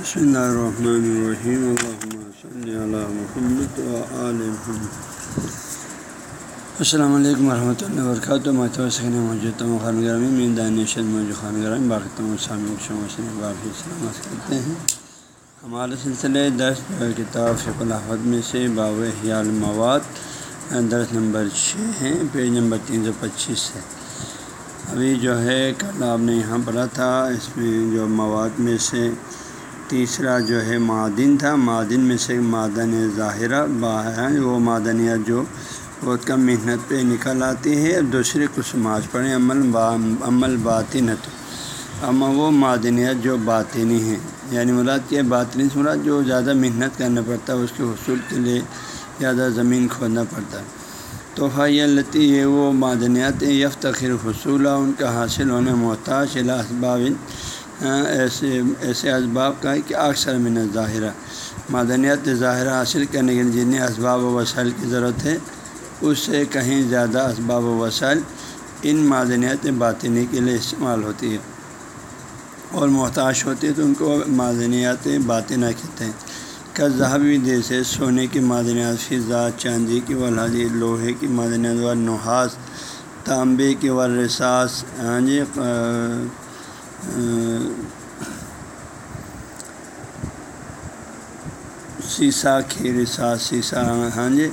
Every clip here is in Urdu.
بسم اللہ الرحمن الرحیم اللہم صلی محمد و محمد السلام علیکم ورحمۃ اللہ وبرکاتہ محتوى سکن موجود تمام خان گرامی میں دانشد موجود خان گرامی باقی تمام سامع باقی سلامت کرتے ہیں ہمارے سلسلے درس کتاب فق الحمد میں سے باب حیال مواد درس نمبر چھ ہیں پیج نمبر تین سو پچیس ہے ابھی جو ہے کل آپ نے یہاں پڑھا تھا اس میں جو مواد میں سے تیسرا جو ہے معدن تھا، معدن میں سے معدن ظاہرہ با وہ معدنیات جو بہت کم محنت پہ نکل آتی ہے دوسرے کچھ ماج پڑھیں، عمل با، عمل باطنت اما وہ معدنیات جو باطنی ہیں یعنی مراد کے باطنی سے مراد جو زیادہ محنت کرنا پڑتا ہے اس کے حصول کے لیے زیادہ زمین کھودنا پڑتا۔ ہے تو لتی یہ وہ معدنیات یفتخر حصول ان کا حاصل ہونے محتاج اسباب ایسے ایسے اسباب کا ہے کہ اکثر من ظاہرہ۔ معدنیات ظاہرہ حاصل کرنے کے لیے جتنے اسباب و وسائل کی ضرورت ہے، اس سے کہیں زیادہ اسباب و وسائل ان معدنیات باطنی کے لیے استعمال ہوتی ہے اور محتاج ہوتی ہے تو ان کو معدنیات باطنہ کہتے ہیں۔ کا ذہبی جیسے سونے کی معدنیات، فضا، چاندی کی ولادی لوہے کی معدنیات و نحاس، تانبے کی ورساس ہاں جی سیسا کی رساس سیسا ہاں جی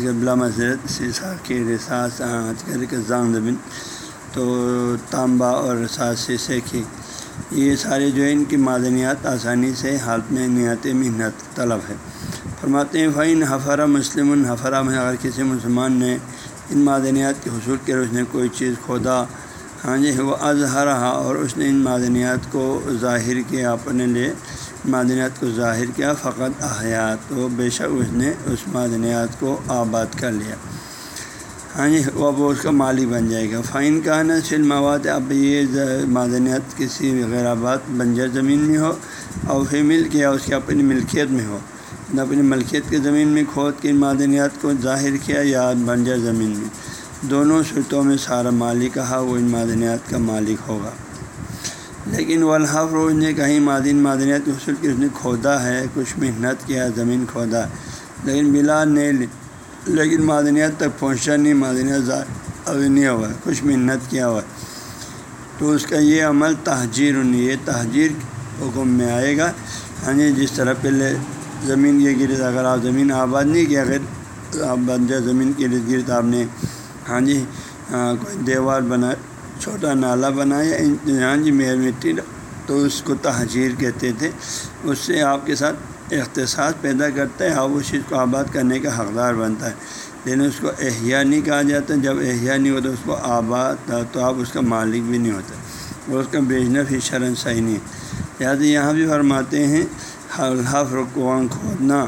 بلا مسرت سیسا کی رساس زانگ زمین تو تانبا اور رساس سیسے کی یہ سارے جو ہے ان کی معدنیات آسانی سے حالت میں نیت محنت طلب ہے۔ فرماتے ہیں فعین حفرہ مسلم الحفرہ میں اگر کسی مسلمان نے ان معدنیات کے حصول کے روز نے کوئی چیز کھودا ہاں جی وہ اظہر رہا اور اس نے ان معدنیات کو ظاہر کیا، اپنے لیے معدنیات کو ظاہر کیا، فقط احیات تو بے شک اس نے اس معدنیات کو آباد کر لیا۔ ہاں جی وہ اس کا مالی بن جائے گا۔ فائن کا نا سل مواد اب یہ معدنیات کسی غیر آباد بنجر زمین میں ہو اور پھر مل کیا اس کی اپنی ملکیت میں ہو۔ اپنی ملکیت کے زمین میں کھود کے معدنیات کو ظاہر کیا یا بنجر زمین میں۔ دونوں صورتوں میں سارا مالک کہا وہ ان معدنیات کا مالک ہوگا۔ لیکن والحف روز نے کہیں معدن، معدنیات حصول کی اس نے کھودا ہے، کچھ محنت کیا، زمین کھودا۔ لیکن بلا نہیں لیکن معدنیات تک پہنچا نہیں، معدنیات ابھی نہیں ہوا کچھ محنت کیا ہوا تو اس کا یہ عمل تہجیر یہ تہجیر حکم میں آئے گا۔ ہاں جی جس طرح پہلے زمین کے گرد، اگر آپ زمین آباد نہیں کیا، اگر آپ زمین کے گرد آپ نے ہاں جی کوئی دیوار بنا، چھوٹا نالا بنایا ہاں جی میر مٹی تو اس کو تہجیر کہتے تھے۔ اس سے آپ کے ساتھ اختصاص پیدا کرتا ہے، آپ اس چیز کو آباد کرنے کا حقدار بنتا ہے۔ لیکن اس کو احیاء نہیں کہا جاتا، جب احیاء نہیں ہوتا، اس کو آباد تو آپ اس کا مالک بھی نہیں ہوتا اور اس کا بیچنا پھر شرن صحیح نہیں۔ لہٰذا یہاں بھی فرماتے ہیں حلحف رکوان کھودنا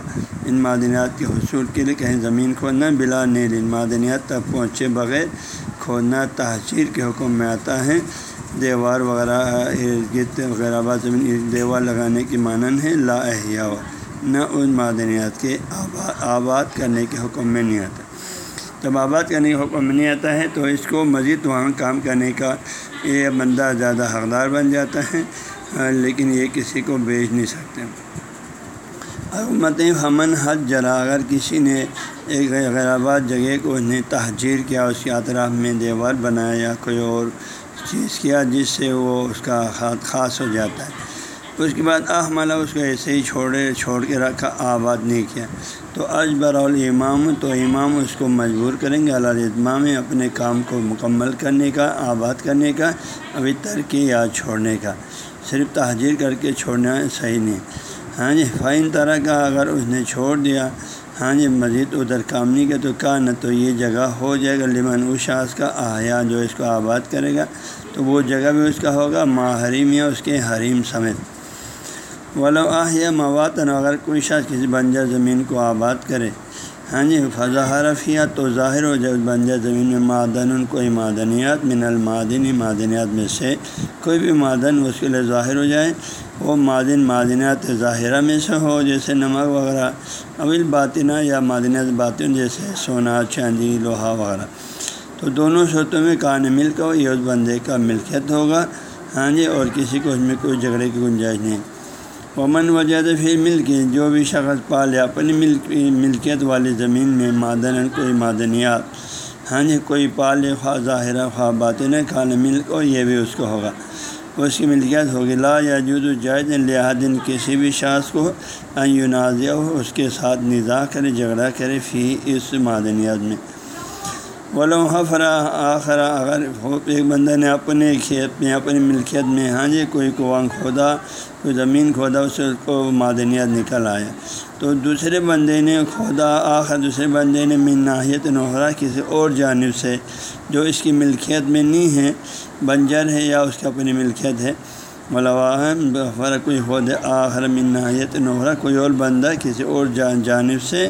ان معدنیات کے حصول کے لیے کہیں زمین کھودنا بلا نیل ان معدنیات تک پہنچے بغیر کھودنا تحصیر کے حکم میں آتا ہے۔ دیوار وغیرہ ارد گرد وغیرہ آباد زمین دیوار لگانے کی مانن ہے لا احیاء، نہ ان معدنیات کے آباد کرنے کے حکم میں نہیں آتا۔ جب آباد کرنے کے حکم میں نہیں آتا ہے تو اس کو مزید وہاں کام کرنے کا یہ بندہ زیادہ حقدار بن جاتا ہے۔ ہاں، لیکن یہ کسی کو بیچ نہیں سکتے۔ حکومت ہمن حد جرا اگر کسی نے ایک غیر آباد جگہ کو انہیں تحجیر کیا، اس کے اطراف میں دیوار بنایا یا کوئی اور چیز کیا، جس سے وہ اس کا خاص ہو جاتا ہے۔ اس کے بعد احملہ اس کو ایسے ہی چھوڑے، چھوڑ کے رکھا، آباد نہیں کیا۔ تو اجبر امام، تو امام اس کو مجبور کریں گے، اللہ اتمام اپنے کام کو مکمل کرنے کا، آباد کرنے کا، ابھی ترکی یا چھوڑنے کا۔ صرف تحجیر کر کے چھوڑنا صحیح نہیں۔ ہاں جی فائن طرح کا اگر اس نے چھوڑ دیا ہاں جی مزید ادھر کام نہیں کیا تو کہا، نہ تو یہ جگہ ہو جائے گا۔ لمن اشاس کا آیا جو اس کو آباد کرے گا، تو وہ جگہ بھی اس کا ہوگا ماہریم یا اس کے حریم سمیت۔ ولو آہ یا مواتن، اگر کوئی شخص کسی بنجر زمین کو آباد کرے ہاں جی فضا حرفیہ تو ظاہر ہو جائے بنجر زمین میں معدن کوئی معدنیات من المعدنی، معدنیات میں سے کوئی بھی معدن اس کے لیے ظاہر ہو جائے، وہ معدن معدنیات ظاہرہ میں سے ہو، جیسے نمک وغیرہ، اول باطنہ یا معدنیات باطن، جیسے سونا، چاندی، لوہا وغیرہ۔ تو دونوں صورتوں میں کان مل کر یہ اس بندے کا ملکیت ہوگا۔ ہاں جی اور کسی کو اس میں کوئی جھگڑے کی گنجائش نہیں۔ امن وجہ پھر مل کے جو بھی شخص پالے اپنی ملک، ملکیت والی زمین میں معدن کوئی معدنیات ہاں جی کوئی پالے خواہ ظاہرہ خواہ باطن کھانے ملک، اور یہ بھی اس کو ہوگا۔ اس کی ملکیت ہوگی، لا یا جود جائز لہٰذن کسی بھی شاخ کو یونازیہ ہو اس کے ساتھ نظا کرے، جھگڑا کرے، فی اس معدنیات میں۔ ولو حفرا آخرا اگر ایک بندہ نے اپنے کھیت میں، اپنی ملکیت میں ہاں جی کوئی کنواں کھودا، کوئی زمین کھودا، اس کو معدنیات نکل آیا تو دوسرے بندے نے کھودا، آخر دوسرے بندے نے من ناحیت کسی اور جانب سے، جو اس کی ملکیت میں نہیں ہے، بنجر ہے یا اس کی اپنی ملکیت ہے ملوا کوئی خود آخر من ناحیت کوئی اور بندہ کسی اور جانب سے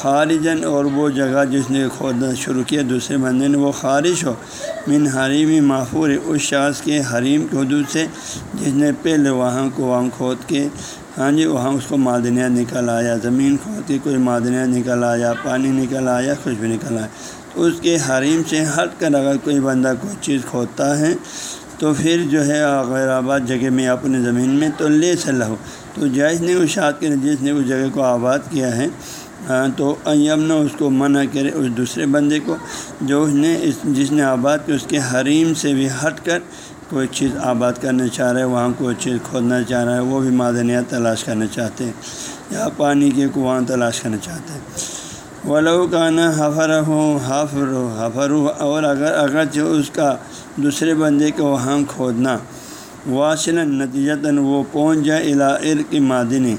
خارجن اور وہ جگہ جس نے کھودنا شروع کیا، دوسرے بندے نے وہ خارج ہو۔ من حریمی محفور، اس شخص کے حریم کے حدود سے، جس نے پہلے وہاں کو وہاں کھود کے ہاں جی وہاں اس کو معدنیات نکل آیا، زمین کھود کے، کوئی معدنیات نکل آیا، پانی نکل آیا، کچھ بھی نکل آیا۔ تو اس کے حریم سے ہٹ کر اگر کوئی بندہ کوئی چیز کھودتا ہے، تو پھر جو ہے، غیر آباد جگہ میں اپنے زمین میں تو لے صلاح ہو تو جائز نے اشاعت کے، جس نے اس جگہ کو آباد کیا ہے ہاں تو یمن اس کو منع کرے اس دوسرے بندے کو جو اس نے اس جس نے آباد کیا اس کے حریم سے بھی ہٹ کر کوئی چیز آباد کرنا چاہ رہا ہے، وہاں کوئی چیز کھودنا چاہ رہا ہے، وہ بھی معدنیات تلاش کرنا چاہتے ہیں، یا پانی کے کنواں تلاش کرنا چاہتے ہیں۔ ولو کا نا حفر ہو حفر ہو حفر ہو اور اگر اگرچہ اس کا دوسرے بندے کو وہاں کھودنا واصل نتیجتاً وہ پہنچ جائے علاقر کی معدنی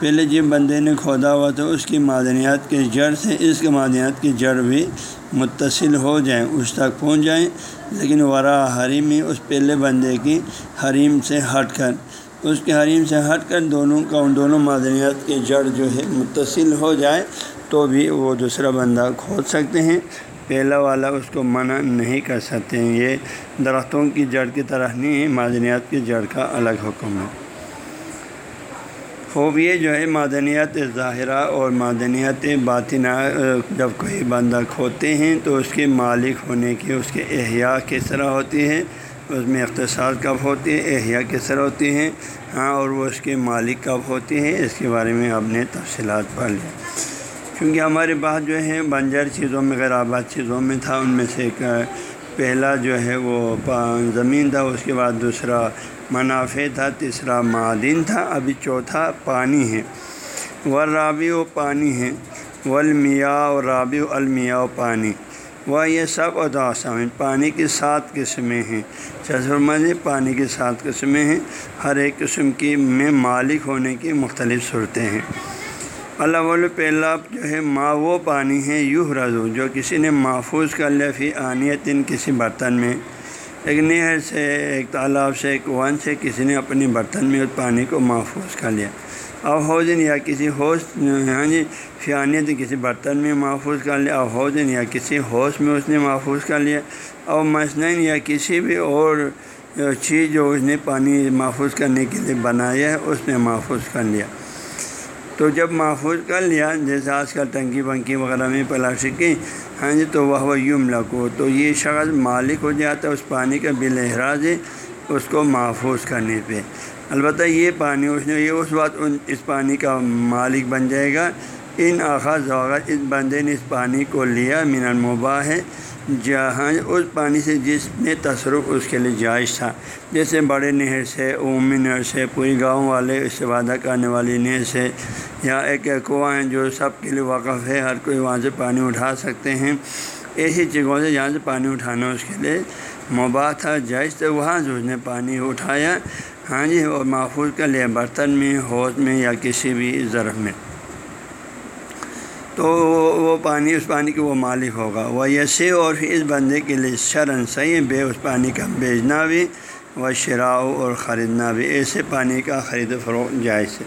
پہلے جب بندے نے کھودا ہوا تو اس کی معدنیات کے جڑ سے اس کے معدنیات کی جڑ بھی متصل ہو جائیں، اس تک پہنچ جائیں۔ لیکن ورا حریمی اس پہلے بندے کی حریم سے ہٹ کر، اس کے حریم سے ہٹ کر دونوں کا، ان دونوں معدنیات کی جڑ جو ہے متصل ہو جائے تو بھی وہ دوسرا بندہ کھود سکتے ہیں۔ پہلا والا اس کو منع نہیں کر سکتے ہیں۔ یہ درختوں کی جڑ کی طرح نہیں ہے، معدنیات کی جڑ کا الگ حکم ہے۔ خوب یہ جو ہے معدنیات ظاہرہ اور معدنیات باطنہ، جب کوئی بندہ کھوتے ہیں تو اس کے مالک ہونے کی، اس کے احیاء کس طرح ہوتی ہے اس میں اختصاص کب ہوتی ہے احیاء کس طرح ہوتی ہیں؟ ہاں اور وہ اس کے مالک کب ہوتی ہیں؟ اس کے بارے میں آپ نے تفصیلات پڑھ لیا کیونکہ ہمارے پاس جو ہے بنجر چیزوں میں، غیر آباد چیزوں میں تھا، ان میں سے ایک، پہلا جو ہے وہ زمین تھا، اس کے بعد دوسرا منافع تھا، تیسرا معدن تھا، ابھی چوتھا پانی ہے۔ رابع و پانی ہے، والمیاء و رابع و المیا و پانی۔ وہ یہ سب اداسام پانی کی سات قسمیں ہیں۔ چشمہ پانی کی سات قسمیں ہیں، ہر ایک قسم کی میں مالک ہونے کی مختلف صورتیں ہیں۔ اللہ پہلا جو ہے ماں وہ پانی ہے یوہ رضو جو کسی نے محفوظ کر لیا فی آنیتن، کسی برتن میں۔ ایک نہر سے، ایک تالاب سے، ایک ون سے کسی نے اپنی برتن میں اس پانی کو محفوظ کر لیا۔ اب حوضن یا کسی حوض ہاں جی فیانیت کسی برتن میں محفوظ کر لیا اب حوضن یا کسی حوض میں اس نے محفوظ کر لیا۔ اور مثلاً یا کسی بھی اور چیز جو اس نے پانی محفوظ کرنے کے لیے بنایا ہے، اس نے محفوظ کر لیا۔ تو جب محفوظ کر لیا، جیسے آج کل ٹنکی ونکی وغیرہ میں پلاسٹک کی ہاں جی تو وہ یم لگو تو یہ شخص مالک ہو جاتا ہے، اس پانی کا بل احراض ہے اس کو محفوظ کرنے پہ۔ البتہ یہ پانی اس نے، یہ اس وقت ان، اس پانی کا مالک بن جائے گا۔ ان آخاذ اس بندے نے اس پانی کو لیا، من المباح ہے جہاں اس پانی سے جس میں تصرف اس کے لیے جائز تھا۔ جیسے بڑے نہر سے، عمومی نہر سے پوری گاؤں والے استفادہ کرنے والی نہر سے، یا ایک کنواں جو سب کے لیے واقف ہے، ہر کوئی وہاں سے پانی اٹھا سکتے ہیں۔ ایسی جگہوں سے جہاں سے پانی اٹھانا اس کے لیے مباح تھا، جائز تھا۔ وہاں سے اس نے پانی اٹھایا۔ ہاں جی اور محفوظ کر لیا، برتن میں حوض میں یا کسی بھی ظرف میں۔ تو وہ پانی، اس پانی کے وہ مالک ہوگا۔ وہ یسے اور اس بندے کے لیے شرن صحیح بے اس پانی کا بیچنا بھی و شراؤ اور خریدنا بھی۔ ایسے پانی کا خرید و فروغ جائز ہے۔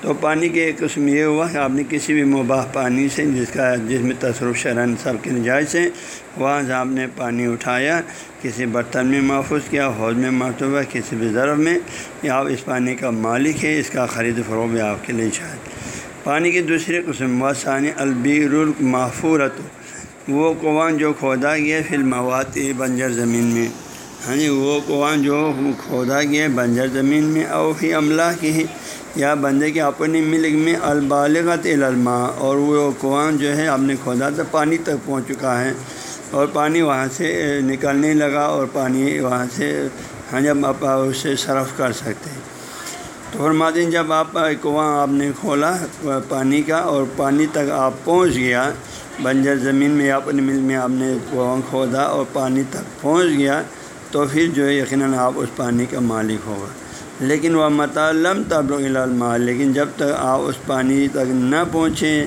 تو پانی کے ایک قسم یہ ہوا کہ آپ نے کسی بھی مباح پانی سے، جس کا جس میں تصرف شرن سب کے جائز ہے وہاں سے آپ نے پانی اٹھایا، کسی برتن میں محفوظ کیا، حوض میں مرتبہ کسی بھی ضرب میں یا آپ اس پانی کا مالک ہے اس کا خرید و فروغ بھی آپ کے لیے جائز۔ پانی کی دوسری قسم و البیر المحفورت وہ کنواں جو کھودا گیا فی المواد بنجر زمین میں۔ ہاں جی وہ کنواں جو کھودا گیا بنجر زمین میں او ہی عملہ کی یا بندے کے اپنی ملک میں البالغت علما اور وہ کنواں جو ہے آپ نے کھودا تو پانی تک پہنچ چکا ہے۔ اور پانی وہاں سے نکلنے لگا اور پانی وہاں سے ہاں جب آپ اسے صرف کر سکتے۔ ہیں تو فرماتے ہیں جب آپ کنواں آپ نے کھولا، پانی کا، اور پانی تک آپ پہنچ گیا، بنجر زمین میں اپنے مل میں آپ نے کنواں کھودا اور پانی تک پہنچ گیا، تو پھر جو ہے یقیناً آپ اس پانی کا مالک ہوگا۔ لیکن وہ مطالم تب المال، لیکن جب تک آپ اس پانی تک نہ پہنچیں،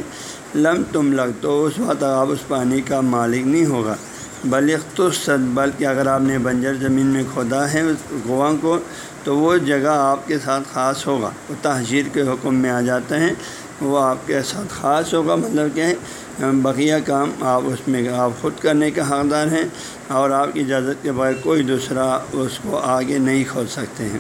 لم تم لگ تو اس وقت آپ اس پانی کا مالک نہیں ہوگا۔ بلخت صد، بلکہ اگر آپ نے بنجر زمین میں کھودا ہے اس کنواں کو، تو وہ جگہ آپ کے ساتھ خاص ہوگا۔ وہ تحجیر کے حکم میں آ جاتے ہیں، وہ آپ کے ساتھ خاص ہوگا۔ مطلب کہ بقیہ کام آپ اس میں، آپ خود کرنے کے حقدار ہیں اور آپ کی اجازت کے بغیر کوئی دوسرا اس کو آگے نہیں کھول سکتے ہیں۔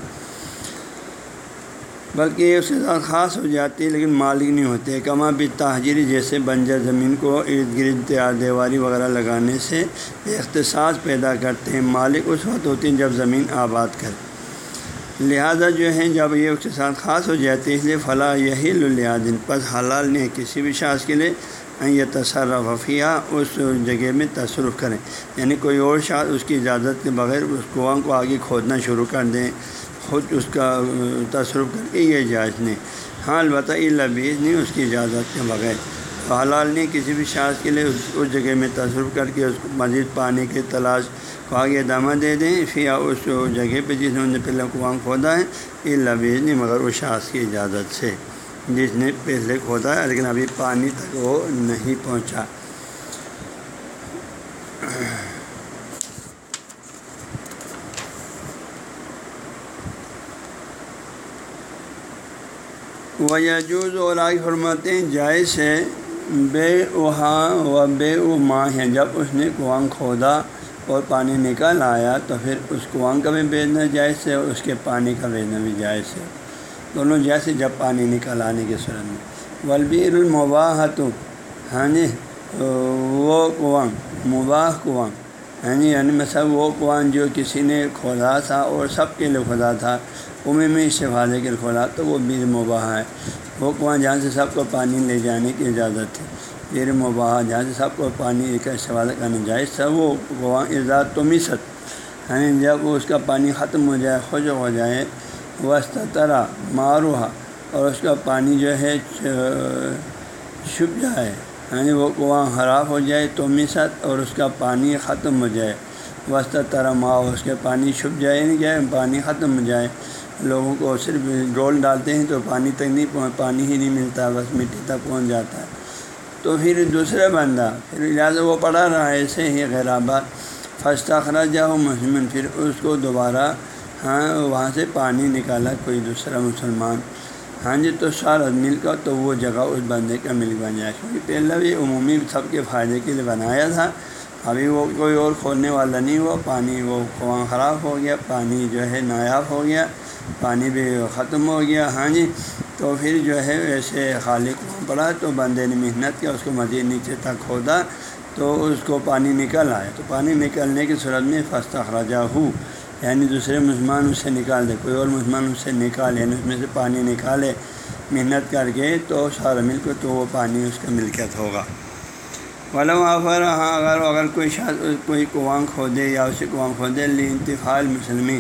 بلکہ یہ اس کے ساتھ خاص ہو جاتی ہے، لیکن مالک نہیں ہوتے۔ کما بھی تاجری جیسے بنجر زمین کو ارد گرد تیار دیواری وغیرہ لگانے سے اختصاص پیدا کرتے ہیں۔ مالک اس وقت ہوتی ہیں جب زمین آباد کرے۔ لہذا جو ہے، جب یہ اس کے ساتھ خاص ہو جاتی ہے، اس لیے فلاں یہی لہٰذن پس حلال نہیں کسی بھی شاخ کے لیے یہ تصرف حفیہ اس جگہ میں تصرف کریں۔ یعنی کوئی اور شاخ اس کی اجازت کے بغیر اس کنواں کو آگے کھودنا شروع کر دیں۔ خود اس کا، تصرف کر کے یہ جائز نہیں۔ ہاں البتہ یہ لبیز نہیں، اس کی اجازت کے بغیر۔ حلال نہیں، کسی بھی شاخ کے لیے اس اس جگہ میں تصرف کر کے اس کو مزید پانی کی تلاش کو آگے دامہ دے دیں پھر اس جگہ پہ جس نے پہلے کنواں کھودا ہے، یہ لبیز نہیں، مگر اس شاخ کی اجازت سے۔ جس نے پہلے کھودا ہے، لیکن ابھی پانی تک وہ نہیں پہنچا۔ وہ یجوز اور آگے فرماتے جائز ہے بے وہاں و بے و ماں ہیں۔ جب اس نے کنواں کھودا اور پانی نکال آیا تو پھر اس کنواں کا بھی بیچنا جائز ہے اور اس کے پانی کا بیچنا بھی جائز ہے۔ دونوں جیسے جب پانی نکل آنے کی صورت میں۔ ولبیر المباح تو ہاں جی یعنی وہ کنواں مباح کنواں ہاں جی یعنی مثلا وہ کنواں جو کسی نے کھودا تھا اور سب کے لیے کھودا تھا عمر میں استفادے کے کھولا تو وہ بیر مباح ہے وہ کنواں جہاں سے سب کو پانی لے جانے کی اجازت تھی بیر مباح جہاں سے سب کو پانی کا استفادہ کرنا جائز تھا وہ کنواں اجازت تو مست یعنی جب اس کا پانی ختم ہو جائے خوش ہو جائے وسط طرح معروحہ، اور اس کا پانی جو ہے، چھپ جائے یعنی وہ کنواں خراب ہو جائے تو مست اور اس کا پانی ختم ہو جائے۔ وسط طرح ماں اس کے پانی چھپ جائے یعنی نہیں جائے پانی ختم ہو جائے لوگوں کو صرف ڈول ڈالتے ہیں تو پانی تک نہیں پہنچ پانی ہی نہیں ملتا، بس مٹی تک پہنچ جاتا ہے۔ تو پھر دوسرا بندہ، پھر لہٰذا وہ پڑھا رہا ہے، ایسے ہی غیر آباد۔ فستا خراج ہو مسلم پھر اس کو دوبارہ ہاں وہاں سے پانی نکالا کوئی دوسرا مسلمان۔ ہاں جی تو سارا مل کر تو وہ جگہ اس بندے کا مل بن جائے۔ کیونکہ پہلے بھی عمومی سب کے فائدے کے لیے بنایا تھا۔ ابھی وہ کوئی اور کھولنے والا نہیں ہوا، پانی وہ کنواں خراب ہو گیا، پانی جو ہے نایاب ہو گیا۔ پانی بھی ختم ہو گیا۔ ہاں جی تو پھر جو ہے ویسے خالی کنواں پڑا تو بندے نے محنت کیا، اس کو مزید نیچے تک کھودا تو اس کو پانی نکل آیا۔ تو پانی نکلنے کی صورت میں فستا خراجہ ہو یعنی دوسرے مسلمان اس سے نکال دے، کوئی اور مسلمان اس سے نکالے یعنی اس میں سے پانی نکالے، محنت کر کے تو سارا مل کے تو وہ پانی اس کا ملکیت ہوگا۔ ولم آفر ہاں اگر اگر کوئی شاید کوئی کنواں کھودے یا اسے کنواں کھودے لی انتفال مسلمین۔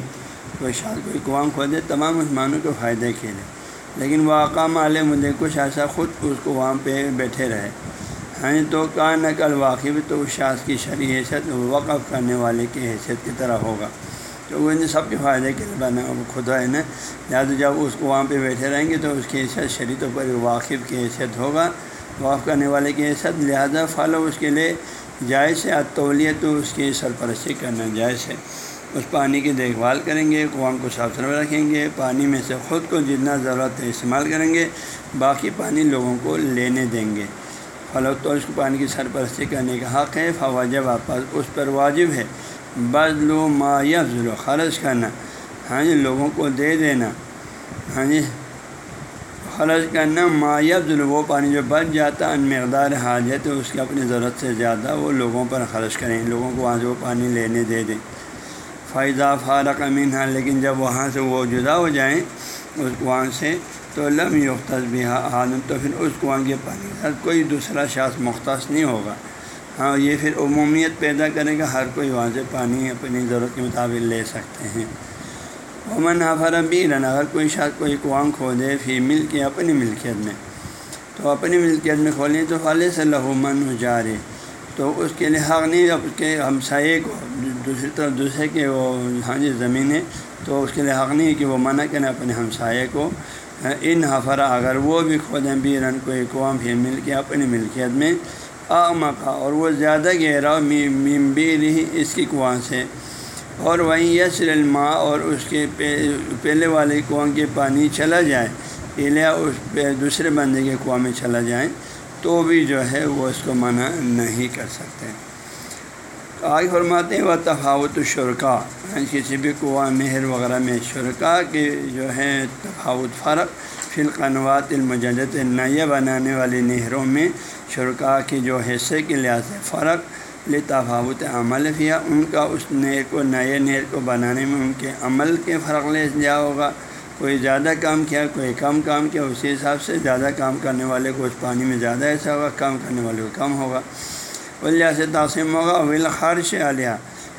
کوئی شاید کوئی کنواں کھودے تمام مسلمانوں کو فائدے کے لیے۔ لیکن واقع مال مدے کچھ ایسا خود اس کو وہاں پہ بیٹھے رہے۔ ہیں تو کا نقل واقعی تو اس شاخ کی شرح حیثیت وقف کرنے والے کی حیثیت کی طرح ہوگا۔ تو وہ ان سب کے فائدے کے لیے بنا۔ خدا ہے نا، لہٰذا جب اس کو وہاں پہ بیٹھے رہیں گے تو اس کی حیثیت شریطوں پر واقف کی حیثیت ہوگا۔ واقف کرنے والے کی حیثیت، لہٰذا فالو اس کے لیے جائز ہے، اتولیت تو اس کی سرپرستی کرنا جائز ہے۔ اس پانی کی دیکھ بھال کریں گے کنواں کو صاف ستھرا رکھیں گے، پانی میں سے خود کو جتنا ضرورت ہے استعمال کریں گے، باقی پانی لوگوں کو لینے دیں گے۔ فلو تو اس کو پانی کی سرپرستی کرنے کا حق ہے فواجب واپس اس پر واجب ہے۔ بدل و ما یفضل خرچ کرنا۔ ہاں جی لوگوں کو دے دینا۔ ہاں جی خرچ کرنا، ما یفضل وہ پانی جو بچ جاتا، ان مقدار حاجت اس کی اپنی ضرورت سے زیادہ وہ لوگوں پر خرچ کریں۔ لوگوں کو وہاں سے وہ پانی لینے دے دیں۔ فائدہ فارق امین ہے لیکن جب وہاں سے وہ جدا ہو جائیں، اس کنواں سے تو لم یختص بھی عالم تو پھر اس کنواں کے پانی کا کوئی دوسرا شاخ مختص نہیں ہوگا۔ ہاں یہ پھر عمومیت پیدا کرے گا، ہر کوئی وہاں سے پانی اپنی ضرورت کے مطابق لے سکتے ہیں۔ عمن حفر بیرن اگر کوئی شاخ، کوئی کنواں کھودے پھر مل کے اپنی ملکیت میں، تو اپنی ملکیت میں کھولیں تو فالے سے لہومن جارے تو اس کے لیے حق نہیں اب کے ہمسائے کو دوسری طرف دوسرے کے وہ ہاں جی زمین ہے، تو اس کے لیے حق نہیں ہے کہ وہ منع کریں اپنے ہمسائے کو۔ ان حفرا اگر وہ بھی کھودیں بیرن کوئی قوام بھی مل کے اپنی ملکیت میں آمکا اور وہ زیادہ گہرا ممبیر ہی اس کی کنواں سے۔ اور وہیں یسر الماء اور اس کے پہلے والے کنواں کے پانی چلا جائے پہلے اس پہ دوسرے بندے کے کنواں میں چلا جائیں تو بھی جو ہے وہ اس کو منع نہیں کر سکتے۔ آگے فرماتے ہیں وہ تفاوت شرکا یعنی کسی بھی کنواں نہر وغیرہ میں شرکا کے جو ہے تفاوت فرق، فی المجدت نئے بنانے والی نہروں میں شرکا کی جو حصے کے لحاظ سے فرق ل تفاوت عمل کیا ان کا اس نہر کو، نئے نہر کو بنانے میں ان کے عمل کے فرق لے جا ہوگا۔ کوئی زیادہ کام کیا، کوئی کم کام کیا، اسی حساب سے زیادہ کام کرنے والے کو اس پانی میں زیادہ ایسا ہوگا کم کرنے والے کو کم ہوگا۔ وجہ سے تقسیم ہوگا ول خرچ علیہ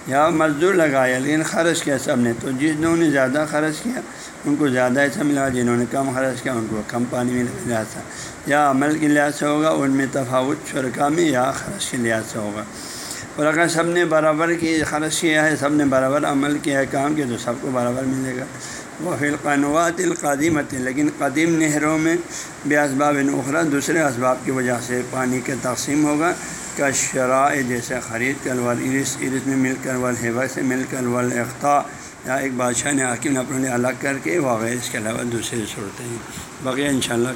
یا مزدور لگایا، لیکن خرچ کیا سب نے؟ تو جس نے زیادہ خرچ کیا، ان کو زیادہ ایسا ملا، جنہوں نے کم خرچ کیا، ان کو کم پانی میں لحاظ سے یا عمل کے لحاظ سے ہوگا، ان میں تفاوت شرکا میں یا خرچ کے لحاظ سے ہوگا۔ اور اگر سب نے برابر کی خرچ کیا ہے، سب نے برابر عمل کیا ہے، کام کیا، تو سب کو برابر ملے گا۔ وہ فی القنوات القدیمت لیکن قدیم نہروں میں بے اسباب نخرا دوسرے اسباب کی وجہ سے پانی کا تقسیم ہوگا۔ کا شرائع جیسے خرید کر وال ارس ارس میں مل کر وال ہیبا سے مل کر وال یا ایک بادشاہ نے حاکم نے اپنے الگ کر کے وغیرہ اس کے علاوہ دوسری صورتیں بقیہ انشاءاللہ